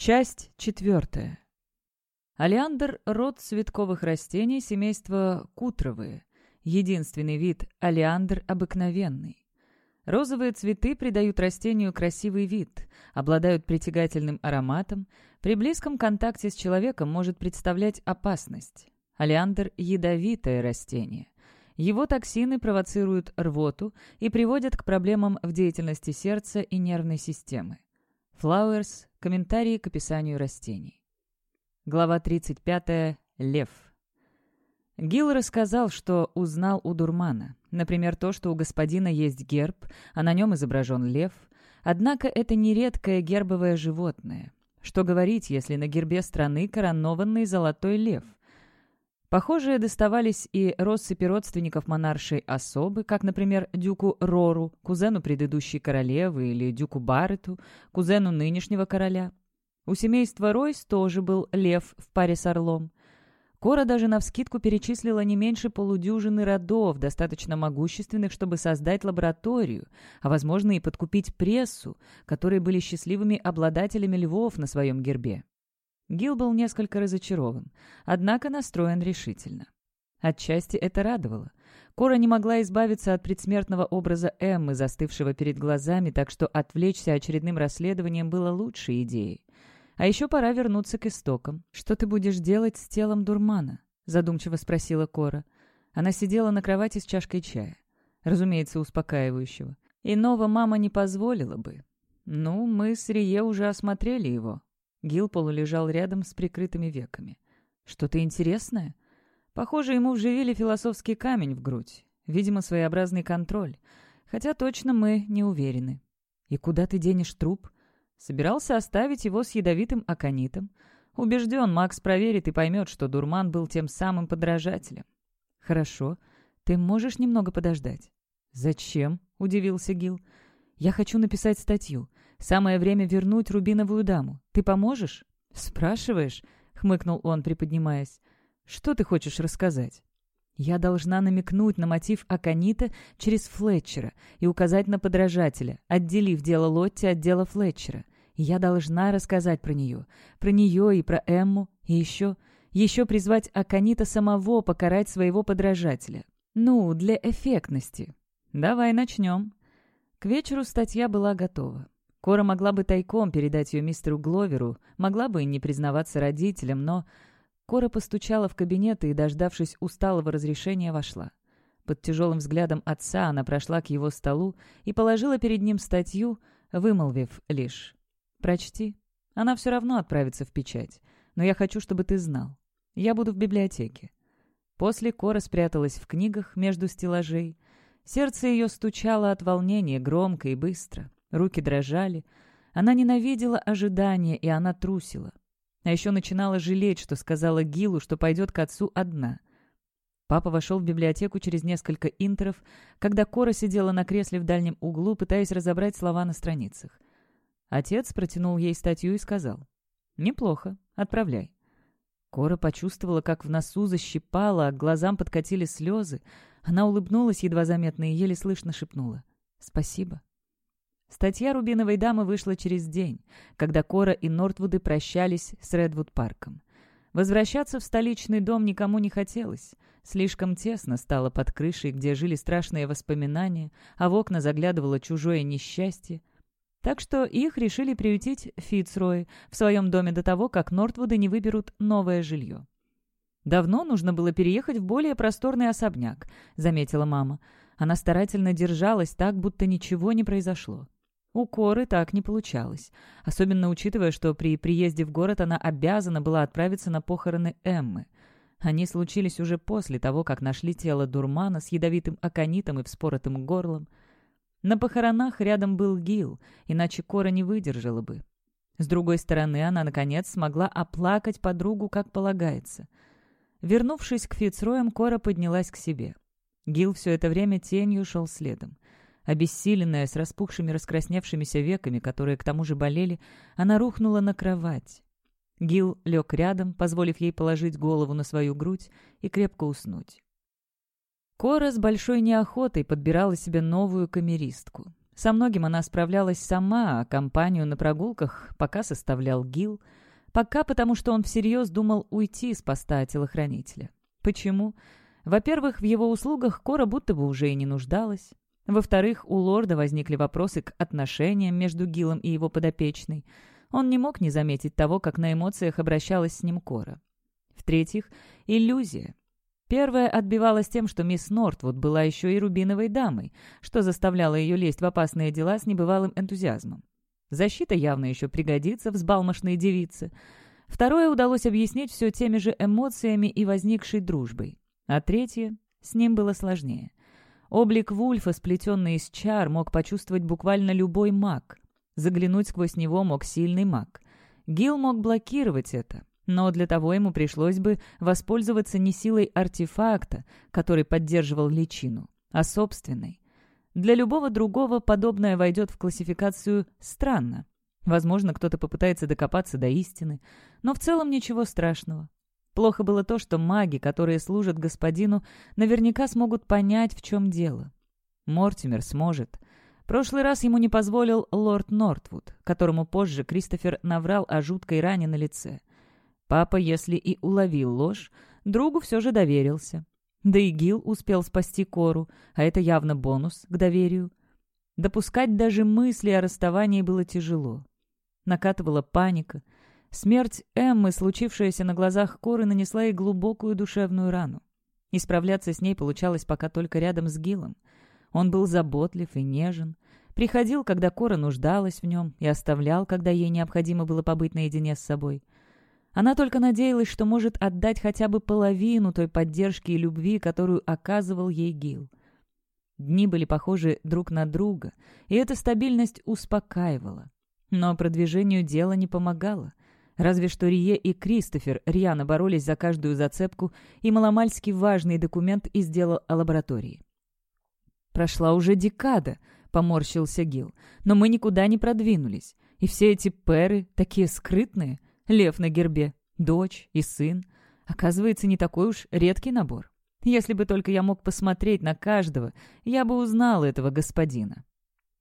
Часть четвертая. Алиандр – род цветковых растений семейства кутровые. Единственный вид – алиандр обыкновенный. Розовые цветы придают растению красивый вид, обладают притягательным ароматом, при близком контакте с человеком может представлять опасность. Алиандр – ядовитое растение. Его токсины провоцируют рвоту и приводят к проблемам в деятельности сердца и нервной системы. Flowers Комментарии к описанию растений. Глава 35. Лев. Гил рассказал, что узнал у дурмана. Например, то, что у господина есть герб, а на нем изображен лев. Однако это не редкое гербовое животное. Что говорить, если на гербе страны коронованный золотой лев? Похожие доставались и россыпи родственников монаршей особы, как, например, дюку Рору, кузену предыдущей королевы, или дюку Баррету, кузену нынешнего короля. У семейства Ройс тоже был лев в паре с орлом. Кора даже навскидку перечислила не меньше полудюжины родов, достаточно могущественных, чтобы создать лабораторию, а, возможно, и подкупить прессу, которые были счастливыми обладателями львов на своем гербе. Гил был несколько разочарован, однако настроен решительно. Отчасти это радовало. Кора не могла избавиться от предсмертного образа Эммы, застывшего перед глазами, так что отвлечься очередным расследованием было лучшей идеей. А еще пора вернуться к истокам. «Что ты будешь делать с телом дурмана?» — задумчиво спросила Кора. Она сидела на кровати с чашкой чая. Разумеется, успокаивающего. Иного мама не позволила бы. «Ну, мы с Рие уже осмотрели его», Гил полулежал рядом с прикрытыми веками. «Что-то интересное?» Похоже, ему вживили философский камень в грудь. Видимо, своеобразный контроль. Хотя точно мы не уверены. «И куда ты денешь труп?» Собирался оставить его с ядовитым аконитом. Убежден, Макс проверит и поймет, что дурман был тем самым подражателем. «Хорошо. Ты можешь немного подождать?» «Зачем?» — удивился Гил. «Я хочу написать статью. Самое время вернуть рубиновую даму. Ты поможешь?» «Спрашиваешь?» — хмыкнул он, приподнимаясь. «Что ты хочешь рассказать?» «Я должна намекнуть на мотив Аконита через Флетчера и указать на подражателя, отделив дело Лотти от дела Флетчера. я должна рассказать про нее, про нее и про Эмму, и еще, еще призвать Аконита самого покарать своего подражателя. Ну, для эффектности. Давай начнем». К вечеру статья была готова. Кора могла бы тайком передать ее мистеру Гловеру, могла бы и не признаваться родителям, но... Кора постучала в кабинет и, дождавшись усталого разрешения, вошла. Под тяжелым взглядом отца она прошла к его столу и положила перед ним статью, вымолвив лишь «Прочти. Она все равно отправится в печать. Но я хочу, чтобы ты знал. Я буду в библиотеке». После Кора спряталась в книгах между стеллажей. Сердце ее стучало от волнения громко и быстро. Руки дрожали. Она ненавидела ожидания, и она трусила. А еще начинала жалеть, что сказала Гилу, что пойдет к отцу одна. Папа вошел в библиотеку через несколько интеров, когда Кора сидела на кресле в дальнем углу, пытаясь разобрать слова на страницах. Отец протянул ей статью и сказал, «Неплохо, отправляй». Кора почувствовала, как в носу защипала, а к глазам подкатили слезы. Она улыбнулась едва заметно и еле слышно шепнула, «Спасибо». Статья «Рубиновой дамы» вышла через день, когда Кора и Нортвуды прощались с Редвуд-парком. Возвращаться в столичный дом никому не хотелось. Слишком тесно стало под крышей, где жили страшные воспоминания, а в окна заглядывало чужое несчастье. Так что их решили приютить Фицрой в своем доме до того, как Нортвуды не выберут новое жилье. «Давно нужно было переехать в более просторный особняк», — заметила мама. Она старательно держалась так, будто ничего не произошло. У Коры так не получалось, особенно учитывая, что при приезде в город она обязана была отправиться на похороны Эммы. Они случились уже после того, как нашли тело дурмана с ядовитым аконитом и вспоротым горлом. На похоронах рядом был Гил, иначе Кора не выдержала бы. С другой стороны, она, наконец, смогла оплакать подругу, как полагается. Вернувшись к Фицроям, Кора поднялась к себе. Гил все это время тенью шел следом. Обессиленная, с распухшими раскрасневшимися веками, которые к тому же болели, она рухнула на кровать. Гил лег рядом, позволив ей положить голову на свою грудь и крепко уснуть. Кора с большой неохотой подбирала себе новую камеристку. Со многим она справлялась сама, а компанию на прогулках пока составлял Гил. Пока потому, что он всерьез думал уйти с поста телохранителя. Почему? Во-первых, в его услугах Кора будто бы уже и не нуждалась. Во-вторых, у лорда возникли вопросы к отношениям между Гилом и его подопечной. Он не мог не заметить того, как на эмоциях обращалась с ним Кора. В-третьих, иллюзия. Первая отбивалась тем, что мисс Нортвуд была еще и рубиновой дамой, что заставляло ее лезть в опасные дела с небывалым энтузиазмом. Защита явно еще пригодится взбалмошной девице. Второе удалось объяснить все теми же эмоциями и возникшей дружбой. А третье с ним было сложнее. Облик Вульфа, сплетенный из чар, мог почувствовать буквально любой маг. Заглянуть сквозь него мог сильный маг. Гил мог блокировать это, но для того ему пришлось бы воспользоваться не силой артефакта, который поддерживал личину, а собственной. Для любого другого подобное войдет в классификацию «странно». Возможно, кто-то попытается докопаться до истины, но в целом ничего страшного. Плохо было то, что маги, которые служат господину, наверняка смогут понять, в чем дело. Мортимер сможет. Прошлый раз ему не позволил лорд Нортвуд, которому позже Кристофер наврал о жуткой ране на лице. Папа, если и уловил ложь, другу все же доверился. Да и Гил успел спасти Кору, а это явно бонус к доверию. Допускать даже мысли о расставании было тяжело. Накатывала паника. Смерть Эммы, случившаяся на глазах Коры, нанесла ей глубокую душевную рану. Исправляться с ней получалось пока только рядом с Гилом. Он был заботлив и нежен, приходил, когда Кора нуждалась в нем, и оставлял, когда ей необходимо было побыть наедине с собой — она только надеялась, что может отдать хотя бы половину той поддержки и любви, которую оказывал ей Гил. Дни были похожи друг на друга, и эта стабильность успокаивала. Но продвижению дела не помогало. Разве что Рие и Кристофер рьяно боролись за каждую зацепку, и маломальски важный документ и сделал о лаборатории. «Прошла уже декада», — поморщился Гил, — «но мы никуда не продвинулись. И все эти перы такие скрытные. Лев на гербе, дочь и сын. Оказывается, не такой уж редкий набор. Если бы только я мог посмотреть на каждого, я бы узнал этого господина.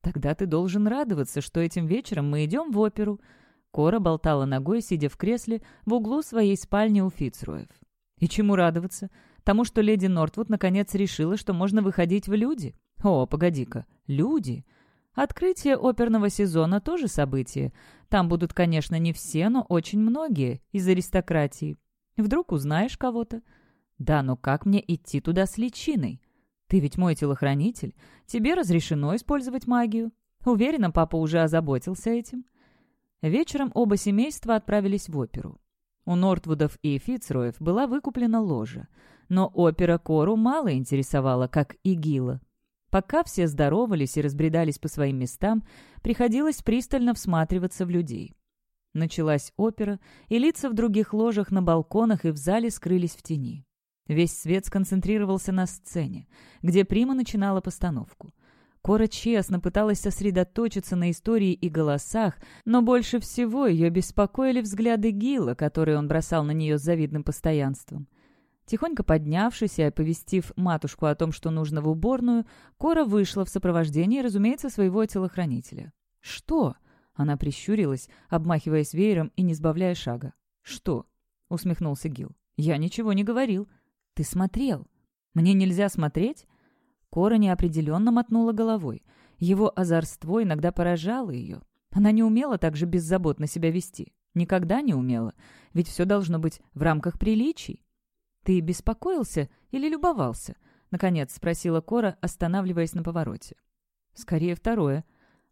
Тогда ты должен радоваться, что этим вечером мы идем в оперу. Кора болтала ногой, сидя в кресле в углу своей спальни у Фицруев. И чему радоваться? Тому, что леди Нортвуд наконец решила, что можно выходить в люди? О, погоди-ка, люди? Открытие оперного сезона тоже событие. Там будут, конечно, не все, но очень многие из аристократии. Вдруг узнаешь кого-то? Да, но как мне идти туда с личиной? Ты ведь мой телохранитель. Тебе разрешено использовать магию. Уверена, папа уже озаботился этим. Вечером оба семейства отправились в оперу. У Нортвудов и Фицроев была выкуплена ложа. Но опера Кору мало интересовала, как и Гила. Пока все здоровались и разбредались по своим местам, приходилось пристально всматриваться в людей. Началась опера, и лица в других ложах на балконах и в зале скрылись в тени. Весь свет сконцентрировался на сцене, где Прима начинала постановку. Кора честно пыталась сосредоточиться на истории и голосах, но больше всего ее беспокоили взгляды Гила, которые он бросал на нее с завидным постоянством. Тихонько поднявшись и оповестив матушку о том, что нужно в уборную, Кора вышла в сопровождении, разумеется, своего телохранителя. «Что?» — она прищурилась, обмахиваясь веером и не сбавляя шага. «Что?» — усмехнулся Гил. «Я ничего не говорил. Ты смотрел. Мне нельзя смотреть?» Кора неопределенно мотнула головой. Его озорство иногда поражало ее. Она не умела так же беззаботно себя вести. Никогда не умела. Ведь все должно быть в рамках приличий. «Ты беспокоился или любовался?» — наконец спросила Кора, останавливаясь на повороте. «Скорее второе».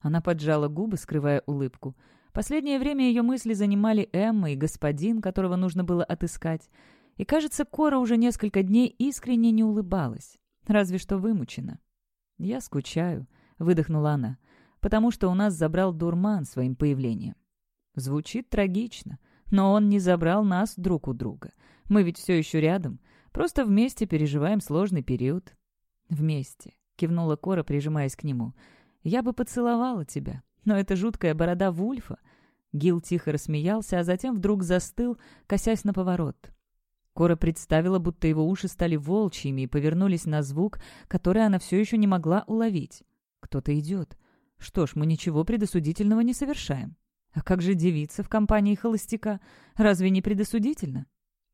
Она поджала губы, скрывая улыбку. Последнее время ее мысли занимали Эмма и господин, которого нужно было отыскать. И, кажется, Кора уже несколько дней искренне не улыбалась. Разве что вымучена. «Я скучаю», — выдохнула она, «потому что у нас забрал дурман своим появлением». Звучит трагично, но он не забрал нас друг у друга — мы ведь все еще рядом. Просто вместе переживаем сложный период». «Вместе», — кивнула Кора, прижимаясь к нему. «Я бы поцеловала тебя, но это жуткая борода Вульфа». Гил тихо рассмеялся, а затем вдруг застыл, косясь на поворот. Кора представила, будто его уши стали волчьими и повернулись на звук, который она все еще не могла уловить. «Кто-то идет». Что ж, мы ничего предосудительного не совершаем. А как же девица в компании холостяка? Разве не предосудительно?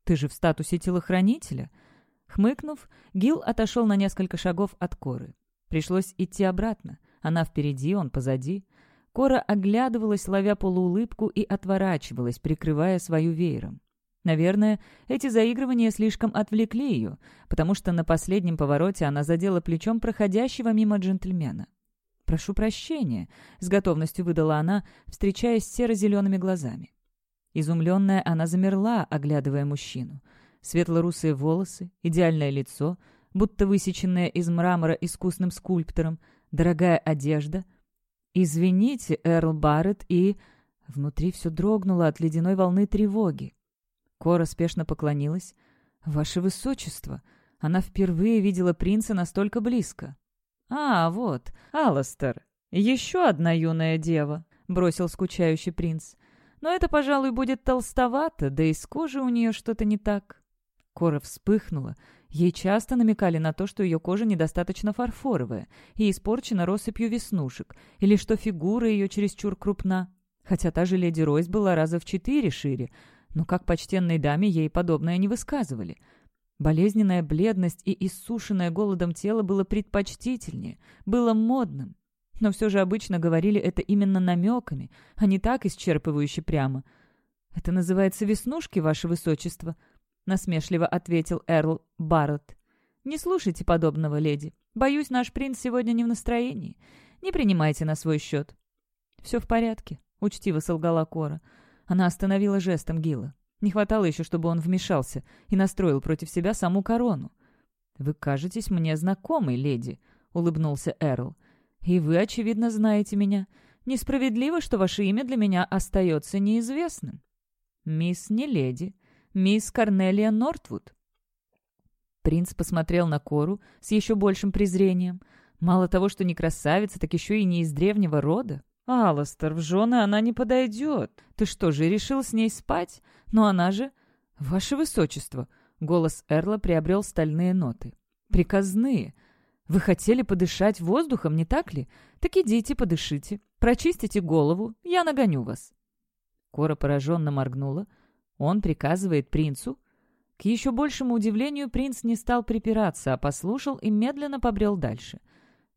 Ты же в статусе телохранителя. Хмыкнув, Гил отошел на несколько шагов от Коры. Пришлось идти обратно. Она впереди, он позади. Кора оглядывалась, ловя полуулыбку, и отворачивалась, прикрывая свою веером. Наверное, эти заигрывания слишком отвлекли ее, потому что на последнем повороте она задела плечом проходящего мимо джентльмена. «Прошу прощения», — с готовностью выдала она, встречаясь с серо-зелеными глазами. Изумленная, она замерла, оглядывая мужчину. Светло-русые волосы, идеальное лицо, будто высеченное из мрамора искусным скульптором, дорогая одежда. «Извините, Эрл Барретт и...» Внутри все дрогнуло от ледяной волны тревоги. Кора спешно поклонилась. «Ваше Высочество!» Она впервые видела принца настолько близко. «А, вот, Алластер, еще одна юная дева», — бросил скучающий принц. «Но это, пожалуй, будет толстовато, да и с кожи у нее что-то не так». Кора вспыхнула. Ей часто намекали на то, что ее кожа недостаточно фарфоровая и испорчена россыпью веснушек, или что фигура ее чересчур крупна. Хотя та же леди Ройс была раза в четыре шире, но как почтенной даме ей подобное не высказывали. Болезненная бледность и иссушенное голодом тело было предпочтительнее, было модным. Но все же обычно говорили это именно намеками, а не так исчерпывающе прямо. «Это называется веснушки, ваше высочество», — насмешливо ответил Эрл Барретт. «Не слушайте подобного, леди. Боюсь, наш принц сегодня не в настроении. Не принимайте на свой счет». «Все в порядке», — учтиво солгала Кора. Она остановила жестом Гила. Не хватало еще, чтобы он вмешался и настроил против себя саму корону. «Вы кажетесь мне знакомой, леди», — улыбнулся Эрл. «И вы, очевидно, знаете меня. Несправедливо, что ваше имя для меня остается неизвестным». «Мисс не леди. Мисс Корнелия Нортвуд». Принц посмотрел на Кору с еще большим презрением. Мало того, что не красавица, так еще и не из древнего рода. «Алластер, в жены она не подойдет. Ты что же, решил с ней спать? Но она же...» «Ваше высочество!» Голос Эрла приобрел стальные ноты. «Приказные. Вы хотели подышать воздухом, не так ли? Так идите, подышите. Прочистите голову, я нагоню вас». Кора пораженно моргнула. Он приказывает принцу? К еще большему удивлению принц не стал припираться, а послушал и медленно побрел дальше.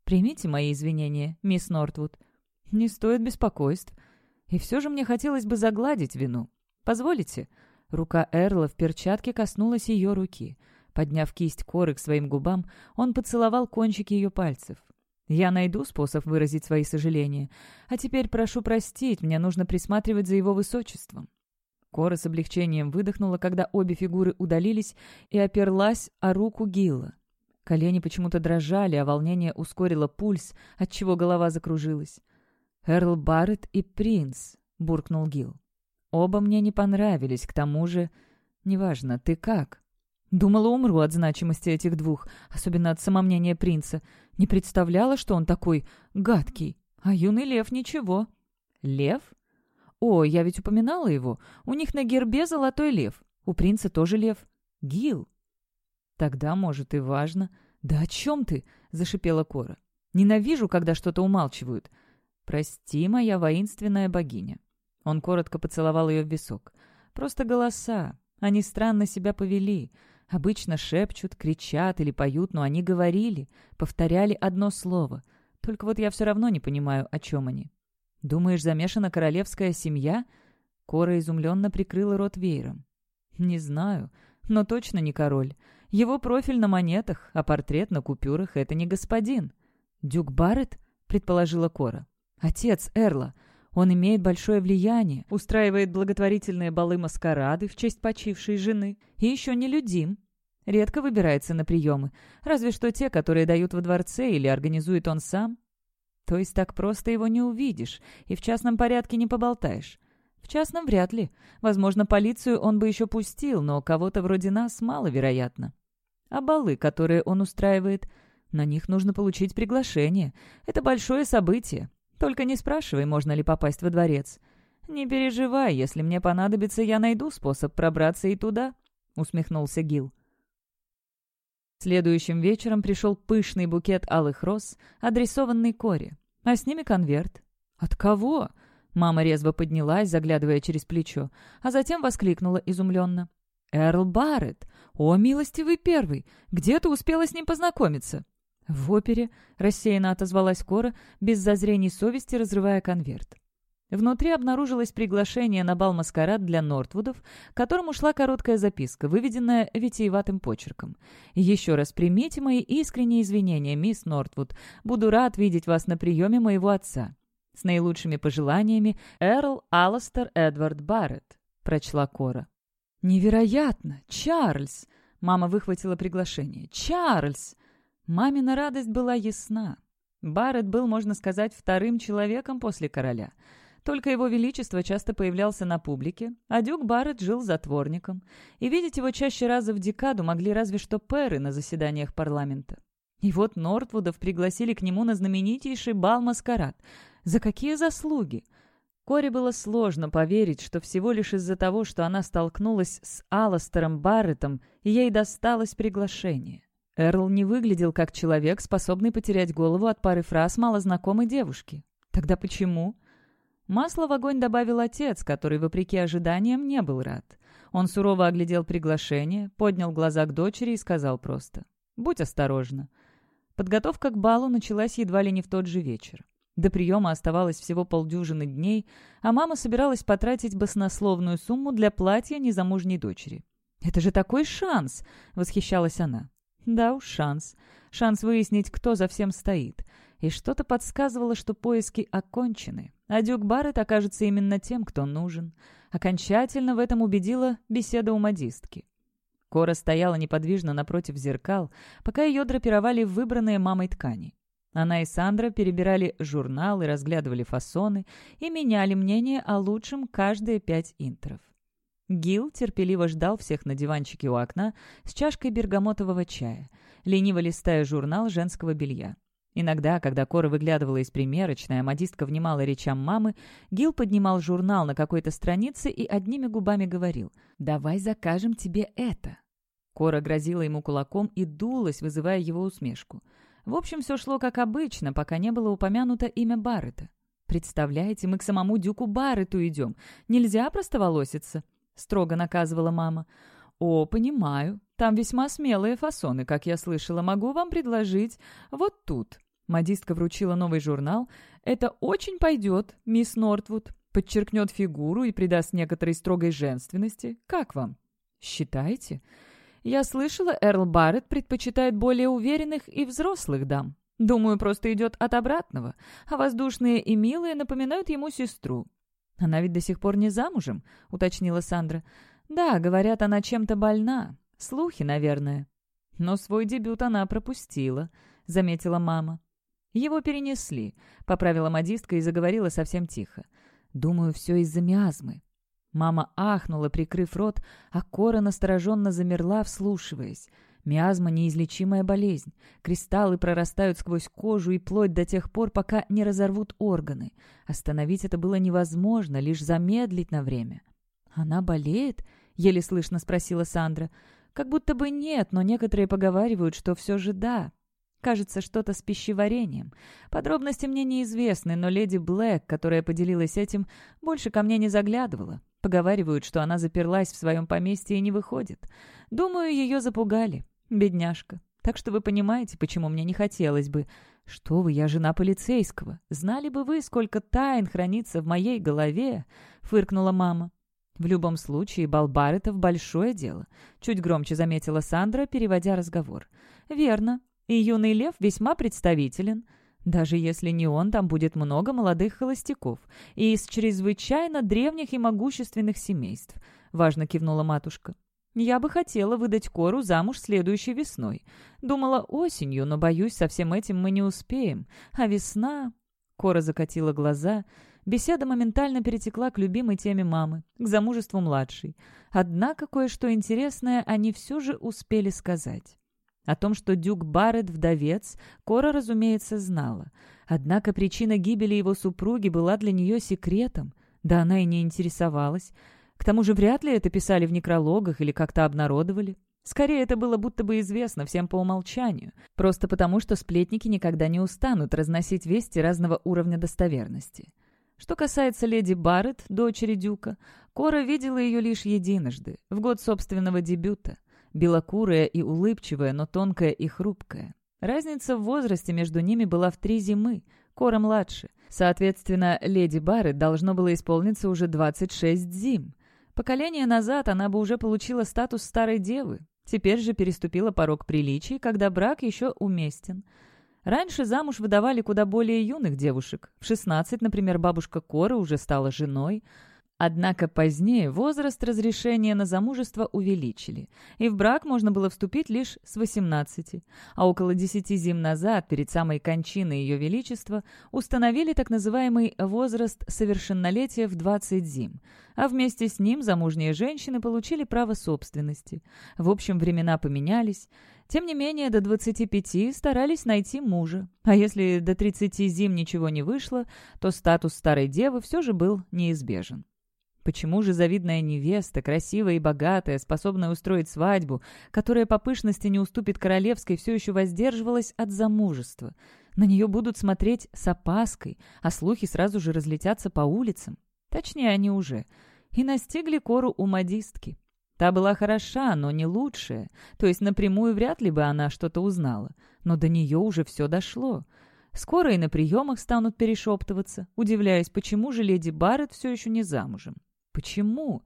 «Примите мои извинения, мисс Нортвуд. Не стоит беспокойств. И все же мне хотелось бы загладить вину. Позволите?» Рука Эрла в перчатке коснулась ее руки. Подняв кисть коры к своим губам, он поцеловал кончики ее пальцев. «Я найду способ выразить свои сожаления. А теперь прошу простить, мне нужно присматривать за его высочеством». Кора с облегчением выдохнула, когда обе фигуры удалились, и оперлась о руку Гилла. Колени почему-то дрожали, а волнение ускорило пульс, отчего голова закружилась. «Эрл Барретт и принц», — буркнул Гил. «Оба мне не понравились, к тому же...» «Неважно, ты как?» Думала, умру от значимости этих двух, особенно от самомнения принца. Не представляла, что он такой гадкий. А юный лев ничего. Лев? О, я ведь упоминала его. У них на гербе золотой лев. У принца тоже лев. Гил. Тогда, может, и важно. Да о чем ты? Зашипела Кора. Ненавижу, когда что-то умалчивают. «Прости, моя воинственная богиня». Он коротко поцеловал ее в висок. «Просто голоса. Они странно себя повели. Обычно шепчут, кричат или поют, но они говорили, повторяли одно слово. Только вот я все равно не понимаю, о чем они. Думаешь, замешана королевская семья?» Кора изумленно прикрыла рот веером. «Не знаю, но точно не король. Его профиль на монетах, а портрет на купюрах — это не господин». «Дюк Барретт?» — предположила Кора. Отец Эрла. Он имеет большое влияние, устраивает благотворительные балы-маскарады в честь почившей жены и еще не людим. Редко выбирается на приемы, разве что те, которые дают во дворце или организует он сам. То есть так просто его не увидишь и в частном порядке не поболтаешь. В частном вряд ли. Возможно, полицию он бы еще пустил, но кого-то вроде нас маловероятно. А балы, которые он устраивает, на них нужно получить приглашение. Это большое событие. Только не спрашивай, можно ли попасть во дворец. Не переживай, если мне понадобится, я найду способ пробраться и туда», — усмехнулся Гил. Следующим вечером пришел пышный букет алых роз, адресованный Коре. а с ними конверт». «От кого?» Мама резво поднялась, заглядывая через плечо, а затем воскликнула изумленно. «Эрл Барретт! О, милостивый первый! Где ты успела с ним познакомиться?» «В опере», — рассеянно отозвалась Кора, без зазрений совести разрывая конверт. Внутри обнаружилось приглашение на бал-маскарад для Нортвудов, к которому шла короткая записка, выведенная витиеватым почерком. «Еще раз примите мои искренние извинения, мисс Нортвуд. Буду рад видеть вас на приеме моего отца. С наилучшими пожеланиями, Эрл Алластер Эдвард Барретт», — прочла Кора. «Невероятно! Чарльз!» Мама выхватила приглашение. «Чарльз!» Мамина радость была ясна. Барретт был, можно сказать, вторым человеком после короля — только его величество часто появлялся на публике, а дюк Барретт жил затворником, и видеть его чаще раза в декаду могли разве что пэры на заседаниях парламента. И вот Нортвудов пригласили к нему на знаменитейший бал-маскарад. За какие заслуги? Коре было сложно поверить, что всего лишь из-за того, что она столкнулась с Алластером Барреттом, ей досталось приглашение. Эрл не выглядел как человек, способный потерять голову от пары фраз малознакомой девушки. Тогда почему? Масло в огонь добавил отец, который, вопреки ожиданиям, не был рад. Он сурово оглядел приглашение, поднял глаза к дочери и сказал просто «Будь осторожна». Подготовка к балу началась едва ли не в тот же вечер. До приема оставалось всего полдюжины дней, а мама собиралась потратить баснословную сумму для платья незамужней дочери. «Это же такой шанс!» — восхищалась она. «Да уж, шанс. Шанс выяснить, кто за всем стоит. И что-то подсказывало, что поиски окончены. А Дюк Барретт окажется именно тем, кто нужен. Окончательно в этом убедила беседа у модистки. Кора стояла неподвижно напротив зеркал, пока ее драпировали в выбранные мамой ткани. Она и Сандра перебирали журналы, разглядывали фасоны и меняли мнение о лучшем каждые пять интеров. Гил терпеливо ждал всех на диванчике у окна с чашкой бергамотового чая, лениво листая журнал женского белья. Иногда, когда Кора выглядывала из примерочной, а модистка внимала речам мамы, Гил поднимал журнал на какой-то странице и одними губами говорил «Давай закажем тебе это». Кора грозила ему кулаком и дулась, вызывая его усмешку. В общем, все шло как обычно, пока не было упомянуто имя Баррета. «Представляете, мы к самому Дюку Баррету идем. Нельзя просто волоситься», — строго наказывала мама. «О, понимаю. Там весьма смелые фасоны, как я слышала. Могу вам предложить вот тут». Модистка вручила новый журнал. «Это очень пойдет, мисс Нортвуд. Подчеркнет фигуру и придаст некоторой строгой женственности. Как вам?» «Считаете?» «Я слышала, Эрл Барретт предпочитает более уверенных и взрослых дам. Думаю, просто идет от обратного. А воздушные и милые напоминают ему сестру». «Она ведь до сих пор не замужем?» — уточнила Сандра. «Да, говорят, она чем-то больна. Слухи, наверное». «Но свой дебют она пропустила», — заметила мама. «Его перенесли», — поправила модистка и заговорила совсем тихо. «Думаю, все из-за миазмы». Мама ахнула, прикрыв рот, а Кора настороженно замерла, вслушиваясь. Миазма — неизлечимая болезнь. Кристаллы прорастают сквозь кожу и плоть до тех пор, пока не разорвут органы. Остановить это было невозможно, лишь замедлить на время. «Она болеет?» — еле слышно спросила Сандра. «Как будто бы нет, но некоторые поговаривают, что все же да. Кажется, что-то с пищеварением. Подробности мне неизвестны, но леди Блэк, которая поделилась этим, больше ко мне не заглядывала. Поговаривают, что она заперлась в своем поместье и не выходит. Думаю, ее запугали. Бедняжка. Так что вы понимаете, почему мне не хотелось бы... Что вы, я жена полицейского. Знали бы вы, сколько тайн хранится в моей голове, фыркнула мама. В любом случае, Балбар — это большое дело. Чуть громче заметила Сандра, переводя разговор. Верно. И юный лев весьма представителен. Даже если не он, там будет много молодых холостяков и из чрезвычайно древних и могущественных семейств», — важно кивнула матушка. «Я бы хотела выдать Кору замуж следующей весной. Думала осенью, но, боюсь, со всем этим мы не успеем. А весна...» Кора закатила глаза. Беседа моментально перетекла к любимой теме мамы, к замужеству младшей. Однако кое-что интересное они все же успели сказать. О том, что Дюк Барретт вдовец, Кора, разумеется, знала. Однако причина гибели его супруги была для нее секретом. Да она и не интересовалась. К тому же вряд ли это писали в некрологах или как-то обнародовали. Скорее, это было будто бы известно всем по умолчанию, просто потому, что сплетники никогда не устанут разносить вести разного уровня достоверности. Что касается леди Барретт, дочери Дюка, Кора видела ее лишь единожды, в год собственного дебюта. Белокурая и улыбчивая, но тонкая и хрупкая. Разница в возрасте между ними была в три зимы, Кора младше. Соответственно, леди Барретт должно было исполниться уже 26 зим. Поколение назад она бы уже получила статус старой девы, Теперь же переступила порог приличий, когда брак еще уместен. Раньше замуж выдавали куда более юных девушек. В 16, например, бабушка Кора уже стала женой – Однако позднее возраст разрешения на замужество увеличили, и в брак можно было вступить лишь с 18, а около 10 зим назад, перед самой кончиной Ее Величества, установили так называемый возраст совершеннолетия в 20 зим, а вместе с ним замужние женщины получили право собственности. В общем, времена поменялись. Тем не менее, до 25 старались найти мужа, а если до 30 зим ничего не вышло, то статус старой девы все же был неизбежен. Почему же завидная невеста, красивая и богатая, способная устроить свадьбу, которая по пышности не уступит королевской, все еще воздерживалась от замужества? На нее будут смотреть с опаской, а слухи сразу же разлетятся по улицам. Точнее, они уже. И настигли кору у модистки. Та была хороша, но не лучшая, то есть напрямую вряд ли бы она что-то узнала. Но до нее уже все дошло. Скоро и на приемах станут перешептываться, удивляясь, почему же леди Барретт все еще не замужем. «Почему?»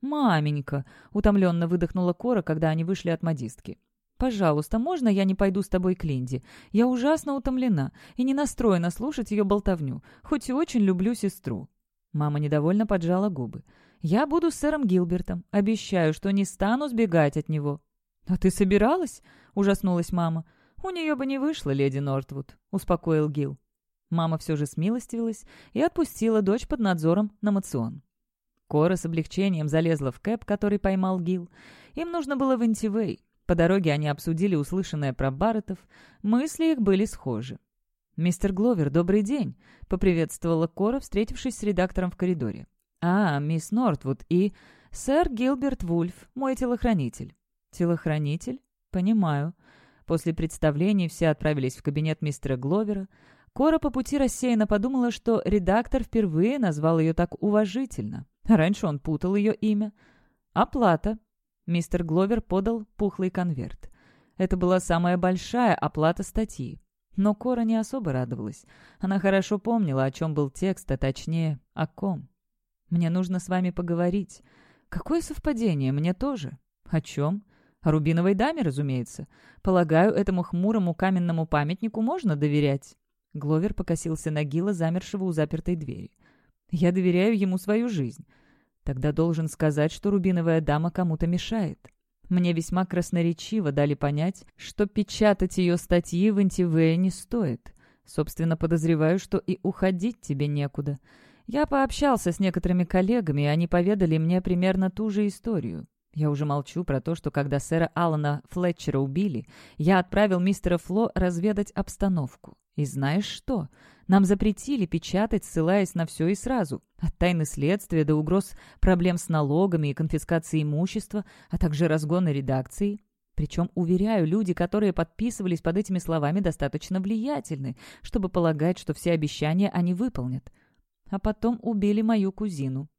«Маменька!» — утомленно выдохнула Кора, когда они вышли от модистки. «Пожалуйста, можно я не пойду с тобой к Линде? Я ужасно утомлена и не настроена слушать ее болтовню, хоть и очень люблю сестру». Мама недовольно поджала губы. «Я буду с сэром Гилбертом. Обещаю, что не стану сбегать от него». «А ты собиралась?» — ужаснулась мама. «У нее бы не вышло, леди Нортвуд», — успокоил Гил. Мама все же смилостивилась и отпустила дочь под надзором на мацион. Кора с облегчением залезла в кэп, который поймал Гил. Им нужно было в Антивей. По дороге они обсудили услышанное про Барреттов. Мысли их были схожи. «Мистер Гловер, добрый день!» — поприветствовала Кора, встретившись с редактором в коридоре. «А, мисс Нортвуд и...» «Сэр Гилберт Вульф, мой телохранитель». «Телохранитель? Понимаю». После представлений все отправились в кабинет мистера Гловера. Кора по пути рассеянно подумала, что редактор впервые назвал ее так уважительно. Раньше он путал ее имя. «Оплата». Мистер Гловер подал пухлый конверт. Это была самая большая оплата статьи. Но Кора не особо радовалась. Она хорошо помнила, о чем был текст, а точнее, о ком. «Мне нужно с вами поговорить. Какое совпадение, мне тоже. О чем?» «О рубиновой даме, разумеется. Полагаю, этому хмурому каменному памятнику можно доверять». Гловер покосился на Гила, замершего у запертой двери. Я доверяю ему свою жизнь. Тогда должен сказать, что рубиновая дама кому-то мешает. Мне весьма красноречиво дали понять, что печатать ее статьи в НТВ не стоит. Собственно, подозреваю, что и уходить тебе некуда. Я пообщался с некоторыми коллегами, и они поведали мне примерно ту же историю. Я уже молчу про то, что когда сэра Алана Флетчера убили, я отправил мистера Фло разведать обстановку. И знаешь что? Нам запретили печатать, ссылаясь на все и сразу. От тайны следствия до угроз проблем с налогами и конфискацией имущества, а также разгона редакции. Причем, уверяю, люди, которые подписывались под этими словами, достаточно влиятельны, чтобы полагать, что все обещания они выполнят. А потом убили мою кузину.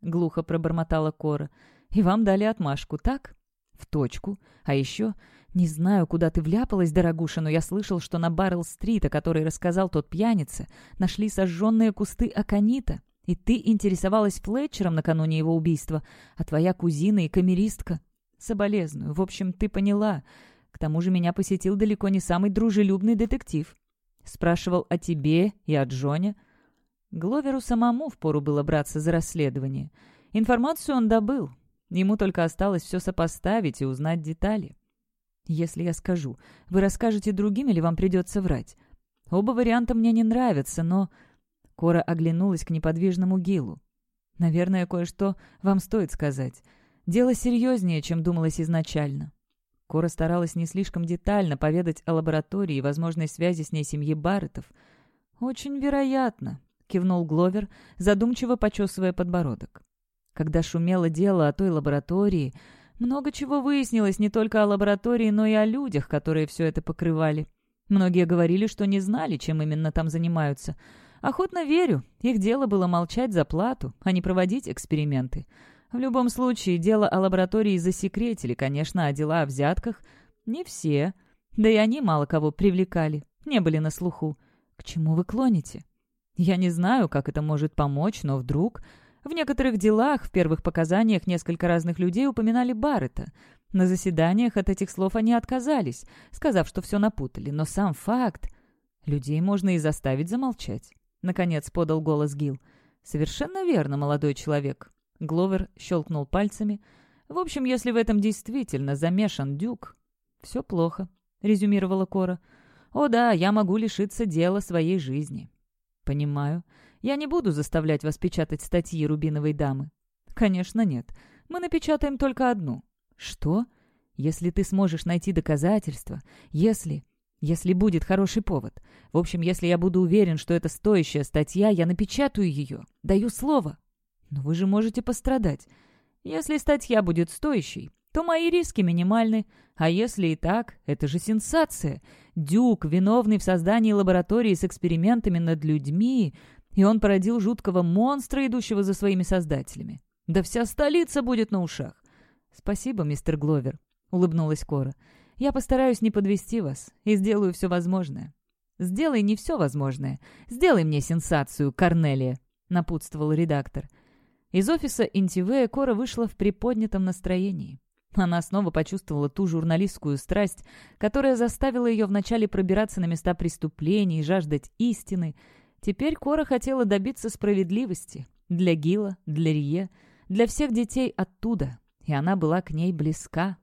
Глухо пробормотала Кора. И вам дали отмашку, так? В точку. А еще «Не знаю, куда ты вляпалась, дорогуша, но я слышал, что на Баррелл-стрит, о которой рассказал тот пьяница, нашли сожженные кусты аконита, и ты интересовалась Флетчером накануне его убийства, а твоя кузина и камеристка. Соболезную. В общем, ты поняла. К тому же меня посетил далеко не самый дружелюбный детектив. Спрашивал о тебе и о Джоне». Гловеру самому впору было браться за расследование. Информацию он добыл. Ему только осталось все сопоставить и узнать детали. Если я скажу, вы расскажете другим или вам придется врать? Оба варианта мне не нравятся, но...» Кора оглянулась к неподвижному Гилу. «Наверное, кое-что вам стоит сказать. Дело серьезнее, чем думалось изначально». Кора старалась не слишком детально поведать о лаборатории и возможной связи с ней семьи Барреттов. «Очень вероятно», — кивнул Гловер, задумчиво почесывая подбородок. Когда шумело дело о той лаборатории, Много чего выяснилось не только о лаборатории, но и о людях, которые все это покрывали. Многие говорили, что не знали, чем именно там занимаются. Охотно верю, их дело было молчать за плату, а не проводить эксперименты. В любом случае, дело о лаборатории засекретили, конечно, а дела о взятках — не все. Да и они мало кого привлекали, не были на слуху. К чему вы клоните? Я не знаю, как это может помочь, но вдруг... В некоторых делах, в первых показаниях, несколько разных людей упоминали Баррета. На заседаниях от этих слов они отказались, сказав, что все напутали. Но сам факт... Людей можно и заставить замолчать. Наконец подал голос Гил. «Совершенно верно, молодой человек». Гловер щелкнул пальцами. «В общем, если в этом действительно замешан Дюк...» «Все плохо», — резюмировала Кора. «О да, я могу лишиться дела своей жизни». «Понимаю. Я не буду заставлять вас печатать статьи «Рубиновой дамы». «Конечно нет. Мы напечатаем только одну». «Что? Если ты сможешь найти доказательства, если... если будет хороший повод. В общем, если я буду уверен, что это стоящая статья, я напечатаю ее. Даю слово». «Но вы же можете пострадать. Если статья будет стоящей, то мои риски минимальны. А если и так, это же сенсация. Дюк, виновный в создании лаборатории с экспериментами над людьми, и он породил жуткого монстра, идущего за своими создателями. Да вся столица будет на ушах. «Спасибо, мистер Гловер», — улыбнулась Кора. «Я постараюсь не подвести вас и сделаю все возможное». «Сделай не все возможное. Сделай мне сенсацию, Корнелия», — напутствовал редактор. Из офиса Интивея Кора вышла в приподнятом настроении. Она снова почувствовала ту журналистскую страсть, которая заставила ее вначале пробираться на места преступлений и жаждать истины, Теперь Кора хотела добиться справедливости. Для Гила, для Рие, для всех детей оттуда. И она была к ней близка.